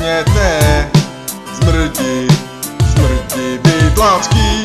usměte. Smrti, smrti bydlacký.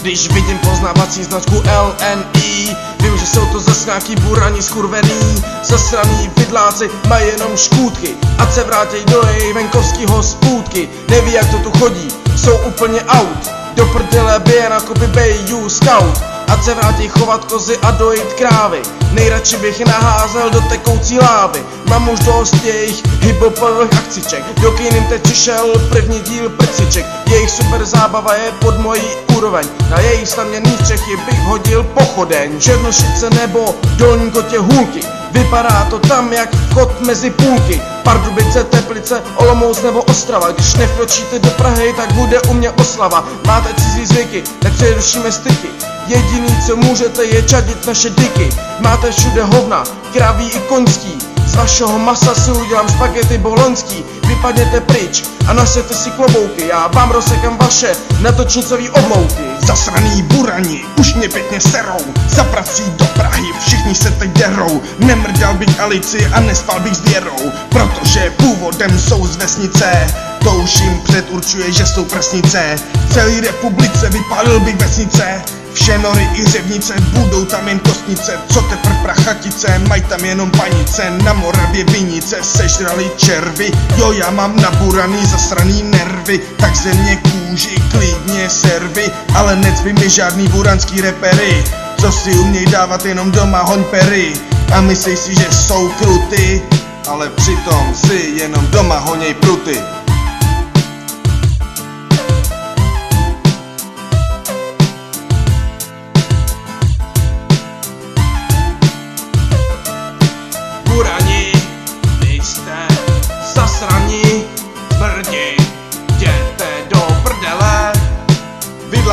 Když vidím poznávací značku LNI, vím, že jsou to zase nějaký burani skurvený. Zasraný vidláci mají jenom škůdky, a se vrátí do jejich venkovskýho spůdky. Neví, jak to tu chodí, jsou úplně out. Do prdele bije na kopy Bayou Scout Ať se vrátí chovat kozy a dojít krávy. Nejradši bych je naházel do tekoucí lávy. Mám už dost jejich hiphopových akciček. Do kým teď přišel první díl prciček. Jejich super zábava je pod mojí úroveň. Na jejich staměných střechy bych hodil pochodeň. Černošice nebo dolní kotě hůlky Vypadá to tam jak vchod mezi půlky. Pardubice, Teplice, Olomouc nebo Ostrava. Když nevkročíte do Prahy, tak bude u mě oslava. Máte cizí zvyky, tak přerušíme styky. Jediný co můžete je čadit naše diky. Máte všude hovna, kraví i koňský Vašeho masa si udělám špagety bolonský Vypadněte pryč a nasete si klobouky. Já vám rozsekám vaše natočnicový oblouky Zasraný burani, už mě pěkně serou. Za prací do Prahy, všichni se teď derou Nemrdal bych Alici a nespal bych s věrou Protože původem jsou z vesnice To už jim předurčuje, že jsou prsnice V celé republice vypálil bych vesnice. Vše nory i řevnice, budou tam jen kostnice. Co tepr prachatice, mají tam jenom panice. Na Moravě vinice, sežrali červy. Jo já mám naburaný zasraný nervy. Tak ze mě kůži klidně servy. Ale necví mi žádný buranský repery. Co si uměj dávat jenom doma honpery A myslej si, že jsou kruty. Ale přitom si jenom doma honěj pruty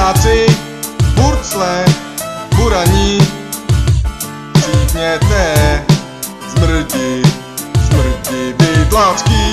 Vidláci, burcle, buraní, přijďněte, smrdi, smrdi vidlácký.